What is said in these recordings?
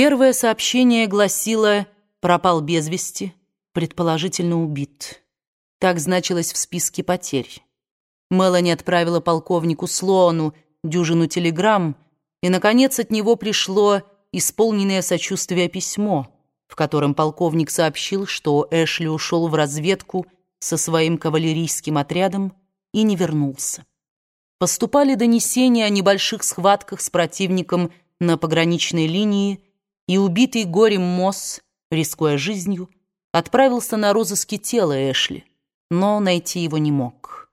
Первое сообщение гласило «пропал без вести, предположительно убит». Так значилось в списке потерь. Мелани отправила полковнику Слоану дюжину телеграмм, и, наконец, от него пришло исполненное сочувствие письмо, в котором полковник сообщил, что Эшли ушел в разведку со своим кавалерийским отрядом и не вернулся. Поступали донесения о небольших схватках с противником на пограничной линии, и убитый горем Мосс, рискуя жизнью, отправился на розыски тела Эшли, но найти его не мог.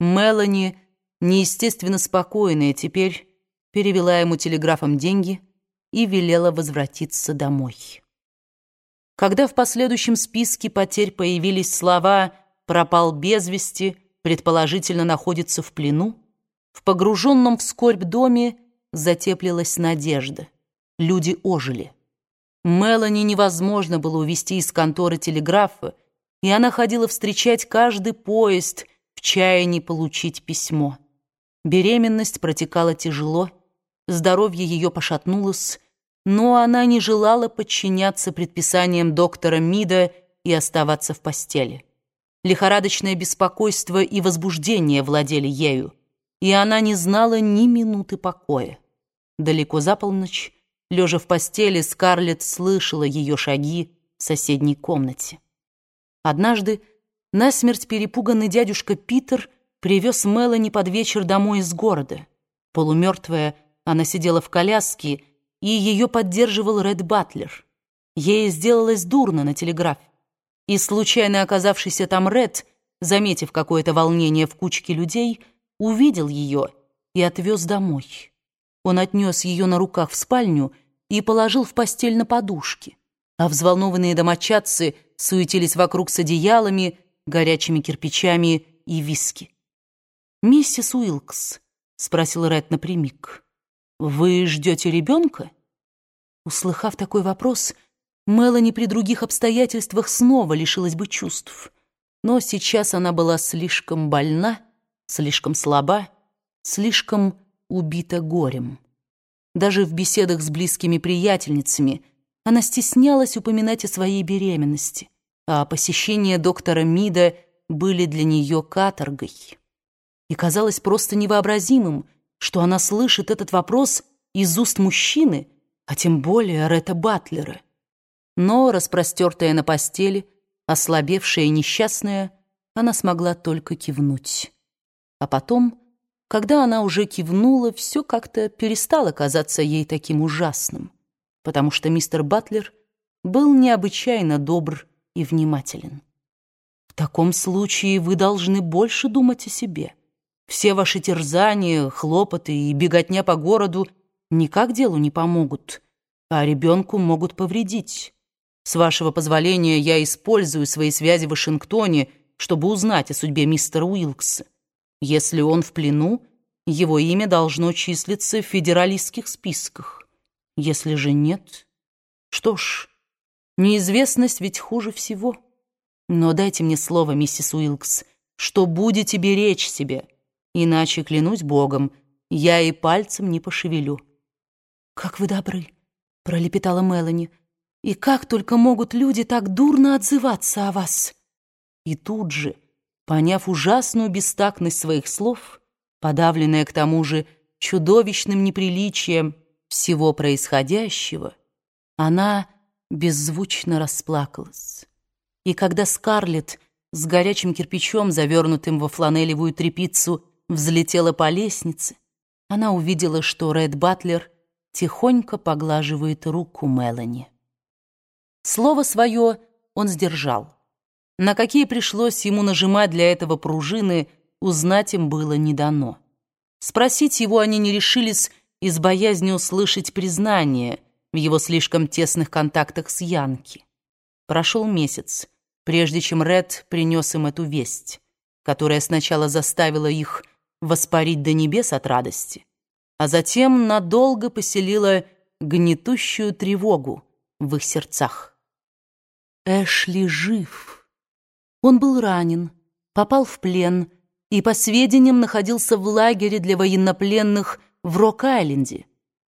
Мелани, неестественно спокойная теперь, перевела ему телеграфом деньги и велела возвратиться домой. Когда в последующем списке потерь появились слова «пропал без вести», предположительно находится в плену, в погруженном в скорбь доме затеплилась надежда. Люди ожили. Мелани невозможно было увезти из конторы телеграфа, и она ходила встречать каждый поезд в чаянии получить письмо. Беременность протекала тяжело, здоровье ее пошатнулось, но она не желала подчиняться предписаниям доктора Мида и оставаться в постели. Лихорадочное беспокойство и возбуждение владели ею, и она не знала ни минуты покоя. Далеко за полночь, лежа в постели, Скарлетт слышала ее шаги в соседней комнате. Однажды насмерть перепуганный дядюшка Питер привез Мелани под вечер домой из города. Полумертвая, она сидела в коляске, и ее поддерживал Ред Батлер. Ей сделалось дурно на телеграфе. И случайно оказавшийся там Ред, заметив какое-то волнение в кучке людей, увидел ее и отвез домой. Он отнес ее на руках в спальню и положил в постель на подушки, а взволнованные домочадцы суетились вокруг с одеялами, горячими кирпичами и виски. «Миссис Уилкс», — спросил Ред напрямик, — «вы ждете ребенка?» Услыхав такой вопрос, Мелани при других обстоятельствах снова лишилась бы чувств. Но сейчас она была слишком больна, слишком слаба, слишком убита горем. Даже в беседах с близкими приятельницами она стеснялась упоминать о своей беременности, а посещения доктора Мида были для нее каторгой. И казалось просто невообразимым, что она слышит этот вопрос из уст мужчины, а тем более Ретта Батлера. Но, распростертая на постели, ослабевшая и несчастная, она смогла только кивнуть. А потом, когда она уже кивнула, все как-то перестало казаться ей таким ужасным, потому что мистер Батлер был необычайно добр и внимателен. В таком случае вы должны больше думать о себе. Все ваши терзания, хлопоты и беготня по городу никак делу не помогут, а ребенку могут повредить. С вашего позволения я использую свои связи в Вашингтоне, чтобы узнать о судьбе мистера Уилкса. Если он в плену, его имя должно числиться в федералистских списках. Если же нет... Что ж, неизвестность ведь хуже всего. Но дайте мне слово, миссис Уилкс, что будете беречь себя, иначе, клянусь Богом, я и пальцем не пошевелю. «Как вы добры!» — пролепетала Мелани — и как только могут люди так дурно отзываться о вас? И тут же, поняв ужасную бестактность своих слов, подавленная к тому же чудовищным неприличием всего происходящего, она беззвучно расплакалась. И когда Скарлетт с горячим кирпичом, завернутым во фланелевую тряпицу, взлетела по лестнице, она увидела, что Ред Батлер тихонько поглаживает руку Мелани. Слово свое он сдержал. На какие пришлось ему нажимать для этого пружины, узнать им было не дано. Спросить его они не решились из боязни услышать признание в его слишком тесных контактах с Янки. Прошел месяц, прежде чем Ред принес им эту весть, которая сначала заставила их воспарить до небес от радости, а затем надолго поселила гнетущую тревогу в их сердцах. Эшли жив. Он был ранен, попал в плен и, по сведениям, находился в лагере для военнопленных в Рок-Айленде,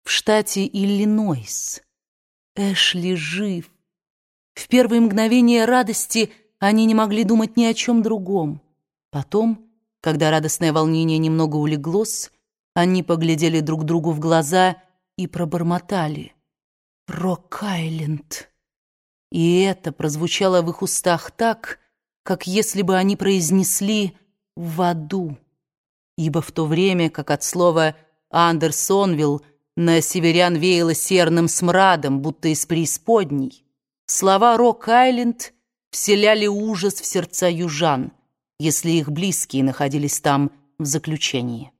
в штате Иллинойс. Эшли жив. В первые мгновения радости они не могли думать ни о чем другом. Потом, когда радостное волнение немного улеглось, они поглядели друг другу в глаза и пробормотали. «Рок-Айленд». И это прозвучало в их устах так, как если бы они произнесли «в аду». Ибо в то время, как от слова «Андерсонвилл» на северян веяло серным смрадом, будто из преисподней, слова «Рок-Айленд» вселяли ужас в сердца южан, если их близкие находились там в заключении.